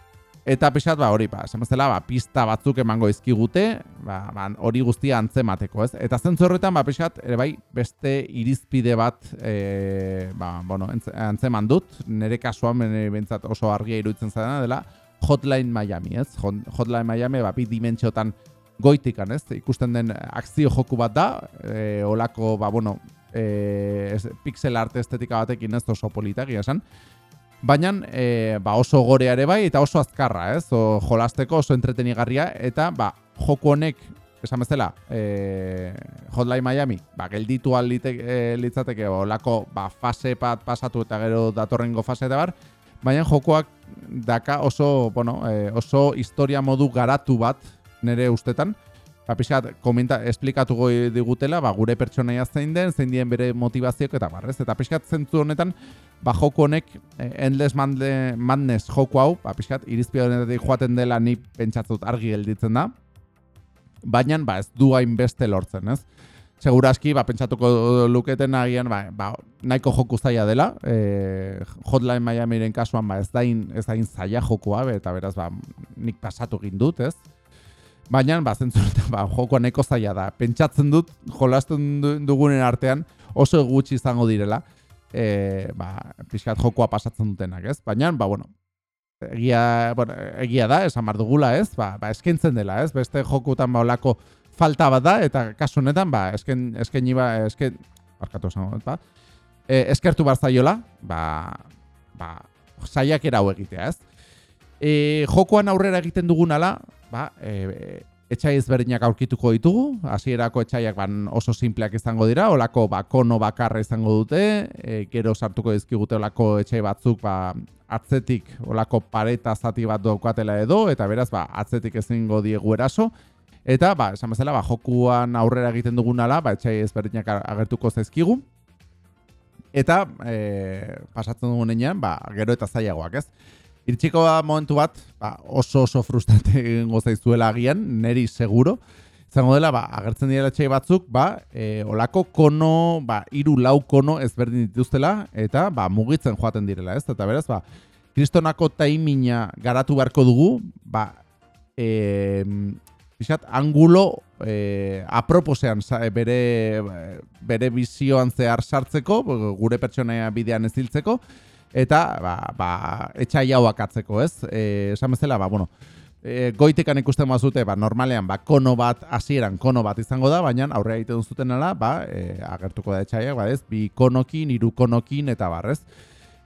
Eta pixat, ba, hori, ba, esamazela, ba, pista batzuk emango izkigute, ba, ba, hori guztia antzemateko, ez? Eta zentzu horretan, ba, pixat, ere bai, beste irizpide bat, e, ba, bueno, antzeman dut, nire kasuan, bentsat oso argia iruditzen zaidana, dela, Hotline Miami, ez? Hotline Miami, ba, bi dimentsiotan goitikan, ez? Ikusten den akzio joku bat da, e, olako, ba, bueno, e, pixel art estetika batekin ez oso politak, esan, Baina e, ba oso gorea ere bai eta oso azkarra, ez? O, jolasteko oso entretenigarria eta ba, joko honek esan bezala, e, Hotline Miami, ba, gelditu e, litzateke olako ba, fase bat pasatu eta gero datorrengo fase eta bar, baina jokoak daka oso, bueno, e, oso historia modu garatu bat nire ustetan, ba, pixat, komenta, esplikatuko digutela, ba, gure pertsonaia zein den, zein dien bere motivazioak eta barrez. Eta pixkat zentzu honetan, ba, joko honek, eh, Endless Madness joko hau, ba, pixkat, irizpide honetatik joaten dela ni pentsatzut argi gelditzen da, baina ba, ez du hain beste lortzen, ez? Segurazki, ba, pentsatuko luketen agian, ba, ba, nahiko joku zaila dela, e, Hotline Miamiren kasuan, ba, ez dain, ez dain zaila jokoa, eta beraz, ba, nik pasatu gindut, ez? Baina, ba, zentzuretan, ba, jokoa neko zaila da. Pentsatzen dut, jolasten dugunen artean, oso gutxi izango direla, e, ba, pixkat jokoa pasatzen dutenak, ez? Baina, ba, bueno, egia, bueno, egia da, esan bar dugula, ez? Ba, ba, eskentzen dela, ez? Beste jokutan ba, olako falta bat da, eta kasu honetan, ba, esken, esken, ba, esken, barkatu esan ba, e, eskertu bar zaiola, ba, ba, zaiak erau egitea, ez? E, jokoan aurrera egiten dugunala, ba, e, etxai ezberdinak aurkituko ditugu, hasierako etxaiak ban oso simpleak izango dira, olako ba, kono bakarra izango dute, e, gero sartuko dizkigute olako etxai batzuk ba, atzetik olako pareta zati bat daukatela edo, eta beraz ba, atzetik ezingo diegu eraso, eta ba, esan bezala, ba, jokuan aurrera egiten dugunala, ba, etxai ezberdinak agertuko zaizkigu, eta e, pasatzen dugunean, ba, gero eta zailagoak ez. Irtsiko da momentu bat, ba, oso oso frustrante egingo zaizuela agian, neri seguro. Zango dela, ba, agertzen dira txai batzuk, ba, e, olako kono, ba, iru lau kono ezberdin dituztela, eta ba, mugitzen joaten direla, ez? Eta beraz, ba, kristonako taimina garatu beharko dugu, ba, e, Bisat, angulo e, aproposean bere, bere bizioan zehar sartzeko, gure pertsonea bidean ez hiltzeko, eta ba, ba, etxai hauak atzeko, ez? E, esan bezala, ba, bueno, e, goitekan ikusten bazute, ba, normalean, ba, kono bat, hasieran kono bat izango da, baina aurre egiten zuten ala, ba, e, agertuko da etxaiak, ba, ez? Bi konokin, hiru konokin, eta barrez.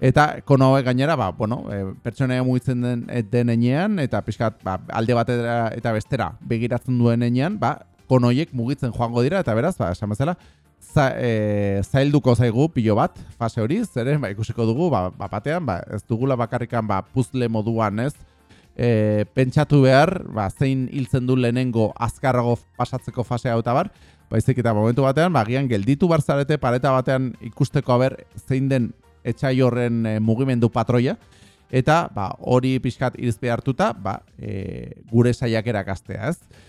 Eta kono hauek gainera, ba, bueno, e, pertsonea mugitzen den denean, eta pixkat, ba, alde batera eta bestera begiratzen duen enean, ba, konoiek mugitzen joango dira, eta beraz, ba, esan bezala, za, e, zailduko zaigu pilo bat, fase hori, zeren, ba, ikusiko dugu, ba, ba, batean, ba, ez dugula bakarrikan, ba, puzle moduan, ez, e, pentsatu behar, ba, zein hiltzen du lehenengo azkarrago pasatzeko fase hau eta bar, baizik eta momentu batean, ba, gian gelditu barzarete pareta batean ikusteko haber zein den etxai horren e, mugimendu patroia, eta ba, hori pixkat irizpe hartuta, ba, e, gure saiak erakastea, ez?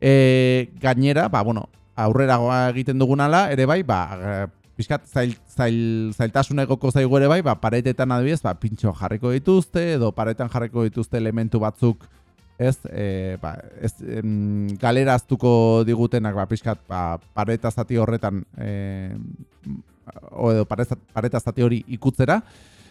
E, gainera, ba, bueno, aurrera egiten dugunala, ere bai, ba, eh, pixkat zail, zail, zailtasun egoko zaigu ere bai, ba, paretetan adibidez, ba, pintxo jarriko dituzte, edo paretan jarriko dituzte elementu batzuk, ez, e, ba, ez em, galeraztuko digutenak, ba, pixkat, ba, pareta zati horretan, e, o edo pareta zati hori ikutzera,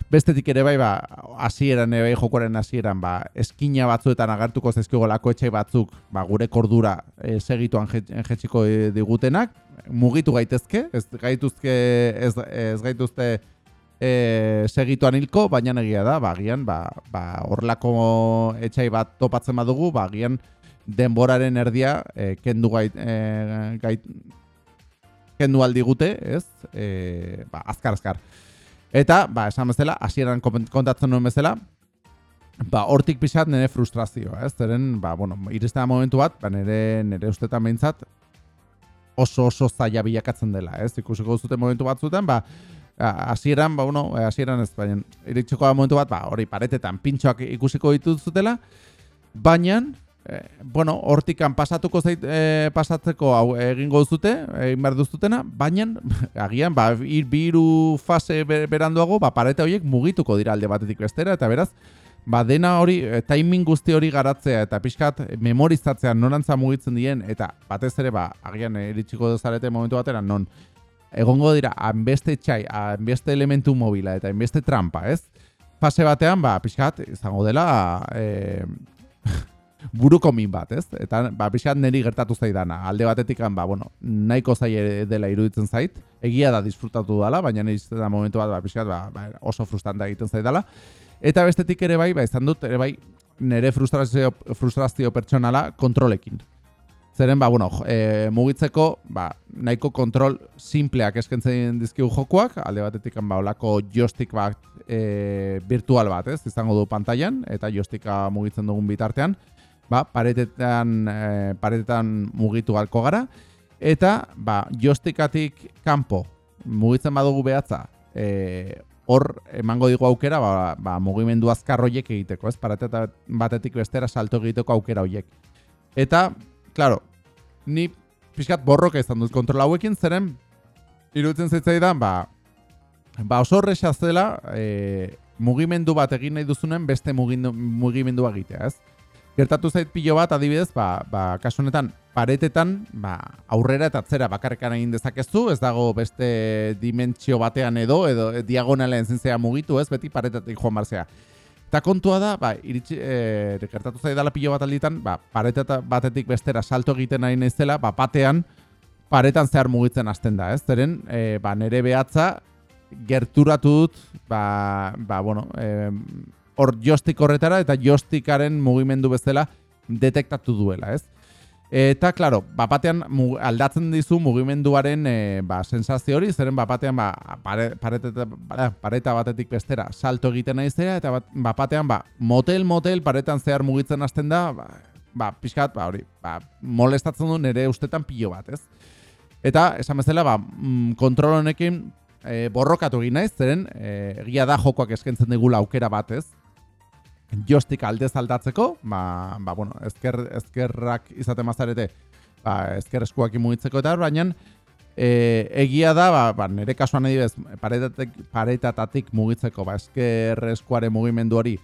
Bestetik ere bai, ba, hasieran ere bai jokoaren hasieran, ba, eskina batzuetan agertuko zaizkigo lako etxai batzuk, ba, gure kordura e, segituan jetxiko digutenak, mugitu gaitezke, ez gaituzke, ez, ez gaituzte e, segituan hilko, baina egia da, ba, gian, ba, ba, horlako etxai bat topatzen badugu, ba, gian, denboraren erdia e, kendu gait, e, gait, kendu aldi gute, ez? E, ba, azkar, azkar. Eta, ba, esan bezala, hasieran kontatzen nuen bezala, ba, hortik pixat nire frustrazioa, ez? Zeren, ba, bueno, iristen momentu bat, ba, nire, nire ustetan behintzat, oso oso zaila bilakatzen dela, ez? Ikusiko zuten momentu bat zuten, ba, hasieran, ba, bueno, hasieran ez, baina, iritsiko momentu bat, ba, hori paretetan pintxoak ikusiko ditut zutela, baina, Eh, bueno, hortikan pasatuko zait, e, pasatzeko hau egingo duzute, egin behar duzutena, baina, agian, ba, ir, biru fase beranduago, ba, pareta horiek mugituko dira alde batetik bestera, eta beraz, ba, dena hori, e, timing guzti hori garatzea, eta pixkat, memorizatzea nonantza mugitzen dien, eta batez ere, ba, agian, eritxiko duzarete momentu batera, non, egongo dira, hanbeste txai, hanbeste elementu mobila, eta hanbeste trampa, ez? Fase batean, ba, pixkat, izango dela, e, buruko min bat, ez? Eta, ba, pixat niri gertatu zaidana. Alde batetik, ba, bueno, nahiko zai dela iruditzen zait. Egia da disfrutatu dela, baina nire da momentu bat, ba, pixat, ba, ba, oso frustranta egiten zaidala. Eta bestetik ere bai, ba, izan dut, ere bai, nire frustrazio, frustrazio pertsonala kontrolekin. Zeren, ba, bueno, e, mugitzeko, ba, nahiko kontrol simpleak eskentzen dizkigu jokuak, alde batetik, ba, olako joystick bat e, virtual bat, ez? Izango du pantailan, eta joysticka mugitzen dugun bitartean ba, paretetan, e, paretetan mugitu galko gara, eta ba, jostikatik kanpo mugitzen badugu behatza, e, hor emango digu aukera ba, ba, mugimendu azkar horiek egiteko, ez? Paretetan batetik bestera salto egiteko aukera horiek. Eta, claro, ni pixkat borroka izan dut kontrola hauekin, zeren irutzen zitzaidan, ba, ba oso horreza zela e, mugimendu bat egin nahi duzunen beste mugimendu, mugimendua egitea, ez? Gertatu zait pilo bat adibidez, ba, ba kasu honetan paretetan, ba, aurrera eta atzera bakarrekan egin dezakezu, ez dago beste dimentsio batean edo edo diagonalean zintzea mugitu, ez beti paretetik joan barzea. Eta kontua da, ba, iritsi, e, gertatu zaidala pilo bat alditan, ba, pareteta batetik bestera salto egiten ari naizela, ba, batean paretan zehar mugitzen hasten da, ez? Zeren, e, ba, nere behatza gerturatu dut, ba, ba bueno, e, hor jostik horretara eta jostikaren mugimendu bezala detektatu duela, ez? Eta, klaro, bapatean aldatzen dizu mugimenduaren e, ba, sensazio hori, zeren bapatean ba, pare, pareta, pareta batetik bestera salto egiten naizera, eta bat, bapatean ba, motel-motel paretan zehar mugitzen hasten da, ba, ba, pixkat, ba, hori, ba, molestatzen du nire ustetan pilo bat, ez? Eta, esan bezala, ba, mm, kontrol honekin e, borrokatu egin naiz, zeren e, egia da jokoak eskentzen digula aukera bat, ez? Jostik aldez aldatzeko, ba, ba, bueno, ezker, ezkerrak izate mazarete, ba, ezker eskuak imugitzeko eta baina e, egia da, ba, ba, nire kasuan edibez, paretatatik mugitzeko, ba, ezker eskuaren mugimendu hori,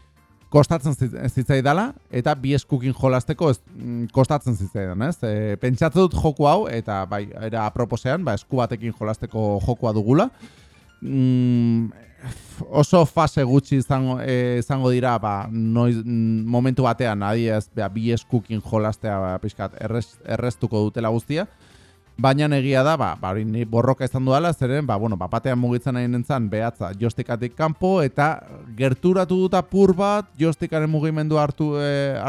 kostatzen zitzai dela, eta bi eskukin jolasteko ez, mm, kostatzen zitzaidan, ez? E, pentsatze dut joku hau, eta bai, era aproposean, ba, esku batekin jolasteko jokua dugula. Mm, oso fase gutxi izango, e, izango dira ba, noiz, momentu batean adiez ba, bi eskukin jolastea ba, pixkat, errez, erreztuko dutela guztia. Baina egia da ba, ba, ni borroka izan duela zeren ba, bueno, ba, batean mugitzen nahi nintzen behatza jostikatik kanpo eta gerturatu dut apur bat jostikaren mugimendu hartu, e,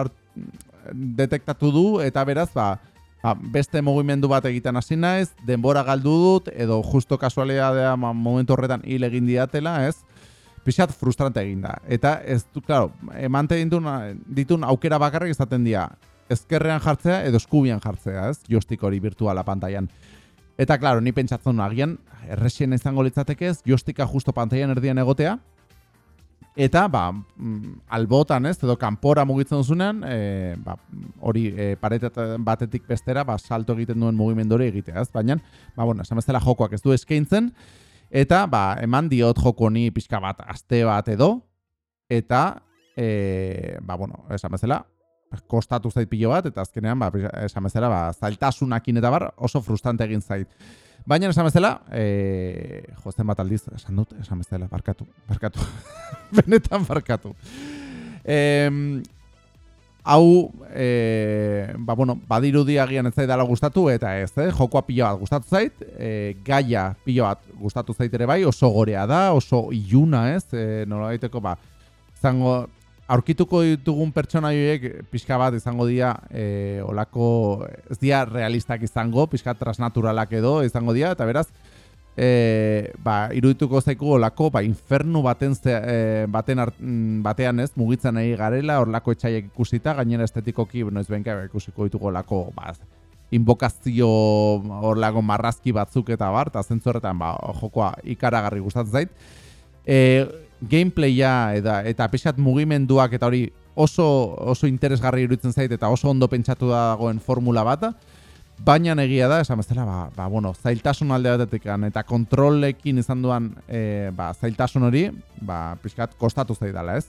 detektatu du eta beraz ba, ba, beste mugimendu bat egiten hasi naiz, denbora galdu dut, edo justo kasualidadea momentu horretan hil egin diatela, ez? Pixat frustrante egin da. Eta ez du, klaro, emante ditun, ditun aukera bakarrik izaten dira, ezkerrean jartzea edo eskubian jartzea, ez? Jostik hori virtuala pantailan. Eta, klaro, ni pentsatzen agian, erresien izango litzateke ez, jostika justo pantailan erdian egotea, Eta, ba, mm, albotan ez, edo kanpora mugitzen duzunean, e, ba, hori e, paretet batetik bestera, ba, salto egiten duen mugimendu hori egitea, ez? Baina, ba, bueno, esan bezala jokoak ez du eskaintzen, eta, ba, eman diot joko ni pixka bat, aste bat edo, eta, e, ba, bueno, esan bezala, kostatu zait pilo bat, eta azkenean, ba, esan bezala, ba, zailtasunakin eta bar, oso frustrante egin zait. Baina esan bezala, e, jozen bat aldiz, esan dut, esan bezala, barkatu, barkatu, benetan barkatu. E, hau, e, ba, bueno, badiru diagian ez zaidala gustatu, eta ez, eh, jokoa pilo bat gustatu zait, e, gaia pilo bat gustatu zait ere bai, oso gorea da, oso iluna, ez, e, nola ba, zango, aurkituko ditugun pertsona joiek pixka bat izango dira e, olako, ez dira realistak izango, pixka transnaturalak edo izango dira, eta beraz, e, ba, irudituko zaiku olako, ba, infernu baten, ze, e, baten mm, batean ez, mugitzen nahi garela, orlako etxaiek ikusita, gainera estetikoki, noiz benka, ikusiko dituko olako, ba, inbokazio orlako marrazki batzuk eta bar, eta zentzorretan, ba, jokoa ikaragarri gustatzen zait. E, gameplaya eta eta pixat mugimenduak eta hori oso oso interesgarri iruditzen zait eta oso ondo pentsatu dagoen formula bat. Baina egia da esan bezala ba, ba bueno zailtasun alde batetik eta kontrolekin izan duan e, ba, zailtasun hori ba pixkat kostatu zaidala ez?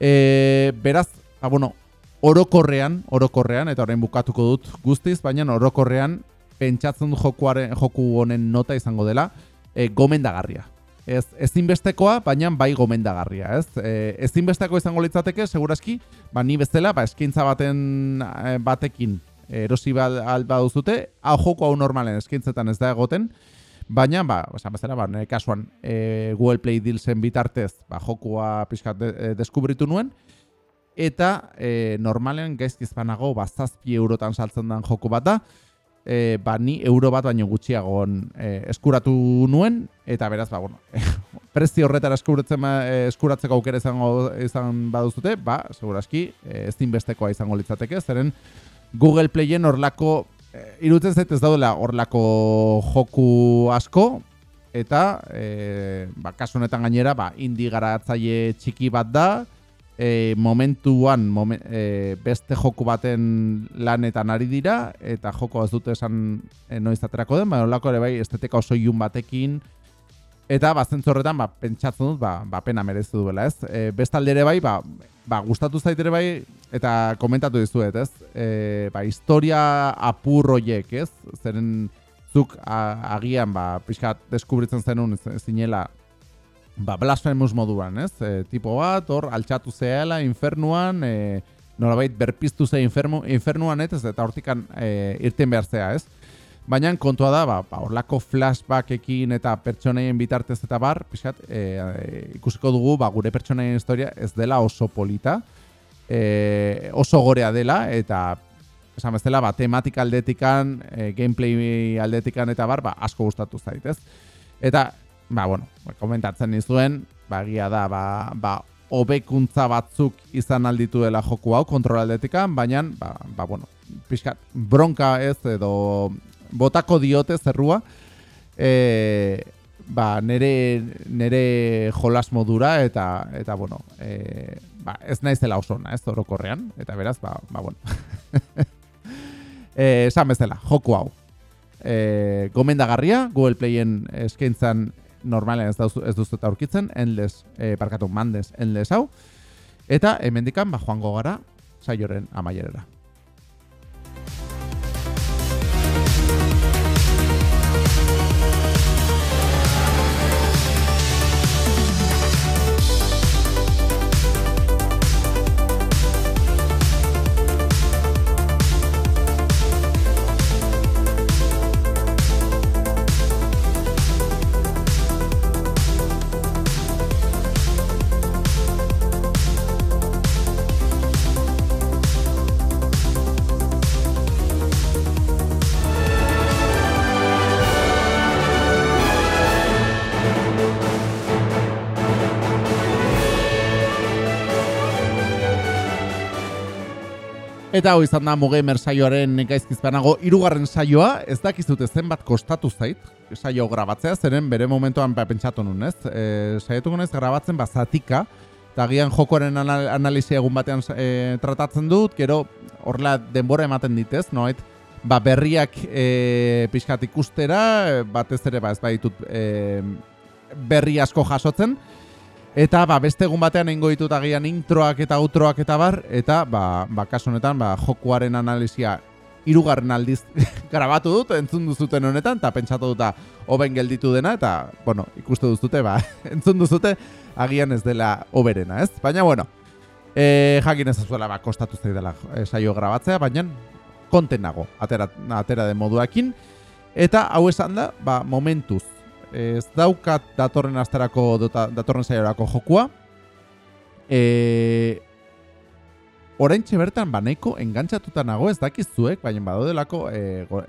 E, beraz ba bueno orokorrean orokorrean eta orain bukatuko dut guztiz baina orokorrean pentsatzen du joku honen nota izango dela e, gomendagarria ez ezinbestekoa, baina bai gomendagarria, ez? E, ezinbesteko izango litzateke, segurazki, ba ni bezala, ba eskaintza baten e, batekin erosi bal alba duzute, hau joko hau normalen eskaintzetan ez da egoten, baina ba, esan bezala, ba nere kasuan e, Google Play Dealsen bitartez, ba jokoa pixkat de, e, deskubritu nuen eta e, normalen gaizkiz banago ba 7 eurotan saltzen den joko bat da e, ba, ni euro bat baino gutxiagoan e, eskuratu nuen, eta beraz, ba, bueno, prezio horretara eskuratzen, e, eskuratzeko aukera izango izan baduzute, ba, seguraski, e, ez dinbestekoa izango litzateke, zeren Google Playen horlako, e, irutzen zait ez daudela horlako joku asko, eta, e, ba, kasu honetan gainera, ba, indi garatzaile txiki bat da, e, momentuan momen, e, beste joku baten lanetan ari dira eta joko ez dute esan e, noiz den, baina olako ere bai estetika oso iun batekin eta bazentzu horretan ba, pentsatzen dut ba, ba pena merezu duela ez. E, bestalde ere bai, ba, ba, gustatu zait ere bai eta komentatu dizuet, ez? E, ba, historia apurroiek, ez? Zeren zuk agian, ba, pixkat deskubritzen zenun zinela ba, blasfemus moduan, ez? E, tipo bat, hor, altxatu zehela infernuan, e, nolabait berpiztu ze infernu, infernuan, ez? Eta hortikan e, irten behar zea, ez? Baina kontua da, ba, ba, horlako flashbackekin eta pertsoneien bitartez eta bar, pixkat, e, ikusiko dugu, ba, gure pertsoneien historia ez dela oso polita, e, oso gorea dela, eta esan bezala, ba, tematika aldetikan, e, gameplay aldetikan eta bar, ba, asko gustatu zaitez. Eta, ba, bueno, komentatzen nizuen, ba, gia da, ba, ba, obekuntza batzuk izan alditu dela joku hau kontrolaldetikan, baina, ba, ba, bueno, pixkat, bronka ez edo botako diote zerrua, e, ba, nere, nere jolas modura eta, eta bueno, e, ba, ez naiz dela oso ez orokorrean, eta beraz, ba, ba bueno. e, esan bezala, joku hau. E, gomendagarria, Google Playen eskaintzan normalen ez, duzu, ez duzu eta aurkitzen, endless, e, parkatu mandez, endless hau. Eta hemendikan ba, joango gara, saioren amaierera. Eta hau izan da Mugamer saioaren gaizkizpanago irugarren saioa, ez dakizute zenbat kostatu zait, saio grabatzea, zeren bere momentuan ba, pentsatu nun, ez? E, saietuko nez grabatzen bazatika, eta gian jokoaren anal analizia egun batean e, tratatzen dut, gero horrela denbora ematen ditez, noait, ba, berriak e, pixkat ikustera, batez ere ba, ez baditut e, berri asko jasotzen, Eta ba, beste egun batean eingo ditut agian introak eta outroak eta bar, eta ba, ba kasu honetan ba, jokuaren analizia irugarren aldiz grabatu dut, entzun duzuten honetan, eta pentsatu duta hoben gelditu dena, eta, bueno, ikuste duzute, ba, entzun duzute, agian ez dela oberena, ez? Baina, bueno, e, jakin ez azuela, ba, kostatu zei dela e, saio grabatzea, baina konten nago, atera, atera de moduakin, eta hau esan da, ba, momentuz, ez daukat datorren astarako datorren saiorako jokua. E, Oraintxe bertan baneiko engantzatuta nago ez dakizuek, baina badodelako e,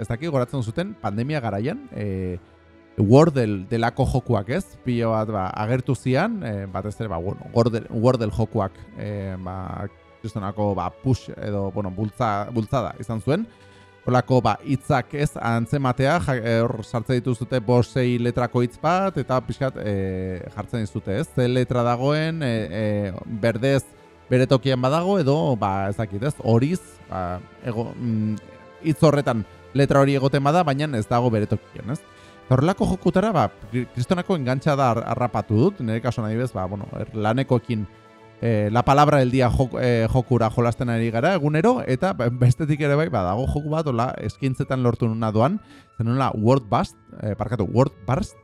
ez dakik goratzen zuten pandemia garaian, e, Wordle delako jokuak ez, pilo bat ba, agertu zian, e, batez ere, ba, bueno, Wordle, Wordle jokuak e, ba, kristonako ba, push edo bueno, bultza, bultzada izan zuen, Olako, ba, itzak ez antzematea, hor sartzen dituzute bost sei letrako hitz bat, eta pixkat e, jartzen dituzute ez. Ze letra dagoen, e, e, berdez bere tokian badago, edo, ba, ez dakit ez, horiz, ba, ego, mm, hitz horretan letra hori egoten bada, baina ez dago bere tokian, ez. Horrelako jokutara, ba, kristonako engantza da harrapatu dut, nire kaso nahi bez, ba, bueno, er, lanekoekin e, la palabra del día jok, e, jokura jolasten ari gara egunero, eta bestetik ere bai, badago joku bat, ola, eskintzetan lortu nuna doan, zenula Word Bust, e, parkatu, Word Burst,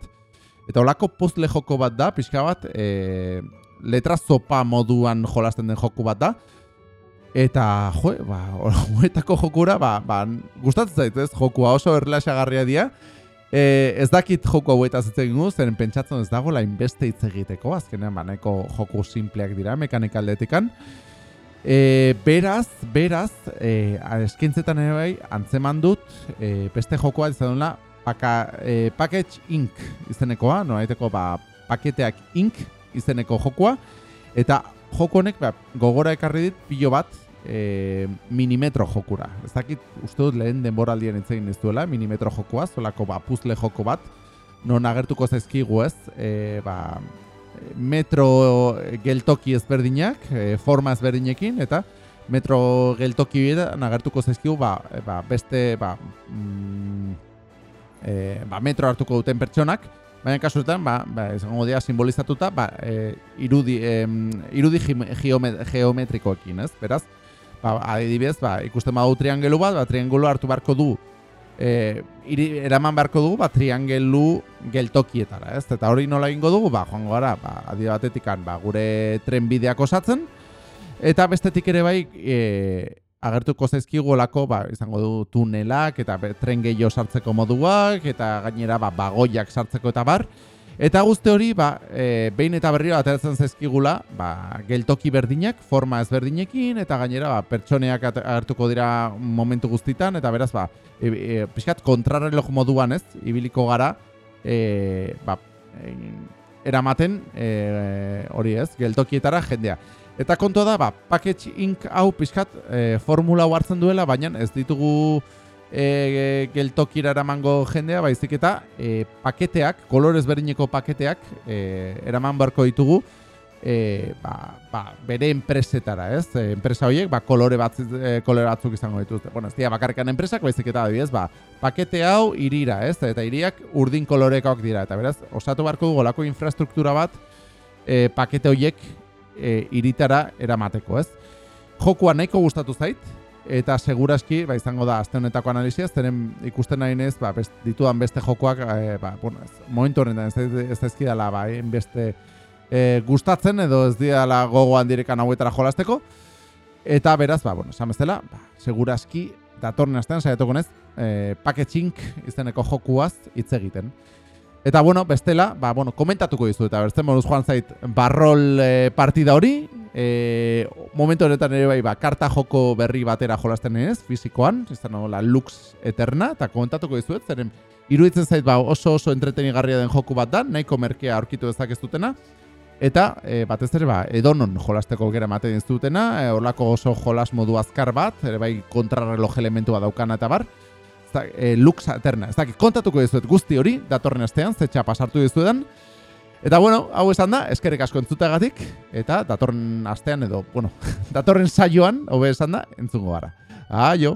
eta olako puzzle joko bat da, pixka bat, e, letra zopa moduan jolasten den joku bat da, eta, jo, ba, huetako jokura, ba, ba, gustatzen zaitu ez, jokua oso erlaxagarria dia, E, ez dakit joko hau eta zitzen gu, zeren pentsatzen ez dago lainbeste hitz egiteko, azkenean baneko joku simpleak dira, mekanika aldetikan. E, beraz, beraz, e, eskintzetan ere bai, antzeman dut, e, beste jokoa izan dula, paka, e, Package Inc. izenekoa, no ba, paketeak Inc. izeneko jokoa, eta joko honek ba, gogora ekarri dit pilo bat, e, minimetro jokura. Ez dakit, uste dut lehen denboraldien itzegin ez duela, minimetro jokua, zolako ba, puzle joko bat, non agertuko zaizkigu ez, e, ba, metro geltoki ezberdinak, e, forma ezberdinekin, eta metro geltoki agertuko zaizkigu ba, ba, beste ba, mm, e, ba, metro hartuko duten pertsonak, Baina kasuetan, ba, ba, izango dira simbolizatuta, ba, e, irudi, e, irudi geometrikoekin, ez? Beraz, ba, adibidez, ba, ikusten badu triangelu bat, ba, triangelu hartu beharko du, e, iri, eraman beharko dugu, ba, triangelu geltokietara, ez? Eta hori nola egingo dugu, ba, joango gara, ba, adi batetikan, ba, gure trenbideak osatzen, eta bestetik ere bai, e, agertuko zaizkigu olako, ba, izango du tunelak, eta tren gehiago sartzeko moduak, eta gainera, ba, bagoiak sartzeko eta bar, Eta guzti hori, ba, e, behin eta berriro ateratzen zaizkigula, ba, geltoki berdinak, forma ezberdinekin, eta gainera ba, pertsoneak hartuko dira momentu guztitan, eta beraz, ba, e, e, pixkat, kontrarreloj moduan ez, ibiliko gara, e, ba, e, eramaten, e, hori ez, geltokietara jendea. Eta kontua da, ba, Package Inc. hau pixkat, e, formula hartzen duela, baina ez ditugu e, geltokira eramango jendea, baizik eta e, paketeak, kolorez berineko paketeak e, eraman barko ditugu e, ba, ba, bere enpresetara, ez? Enpresa horiek, ba, kolore, bat, e, kolore batzuk izango dituzte. Bueno, ez dira bakarrikan enpresak, baizik eta adibidez, ba, pakete hau irira, ez? Eta iriak urdin kolorekoak dira. Eta beraz, osatu barko dugu lako infrastruktura bat e, pakete horiek e, iritara eramateko, ez? Jokua nahiko gustatu zait, eta segurazki ba izango da aste honetako analizia zeren ikusten nahi nez ba best, ditudan beste jokoak e, ba bueno ez, momentu honetan ez ez ezkidala ba beste e, gustatzen edo ez diala gogoan direkan hauetara jolasteko. Eta beraz ba bueno esan bezala ba segurazki datorren astean saiatuko nez e, packaging izeneko jokuaz hitz egiten. Eta bueno, bestela, ba, bueno, komentatuko dizu eta beste moduz joan zait barrol e, partida hori, e, momentu honetan ere bai, ba, karta joko berri batera jolasten ez, fizikoan, izan la Lux Eterna, eta komentatuko dizuet, zeren iruditzen zait ba, oso oso entretenigarria den joku bat da, nahiko merkea aurkitu ezak ez dutena, eta e, batez ere ba, edonon jolasteko gera ematen ez dutena, e, orlako oso jolas modu azkar bat, ere bai kontrarreloj elementua daukana eta bar, e, Lux Eterna. Ez dakit, kontatuko dizuet guzti hori, datorren astean, zetxa pasartu dizuetan. Eta bueno, hau esan da, eskerrik asko entzutegatik, eta datorren astean edo, bueno, datorren saioan, hobe esan da, entzungo gara. Aio!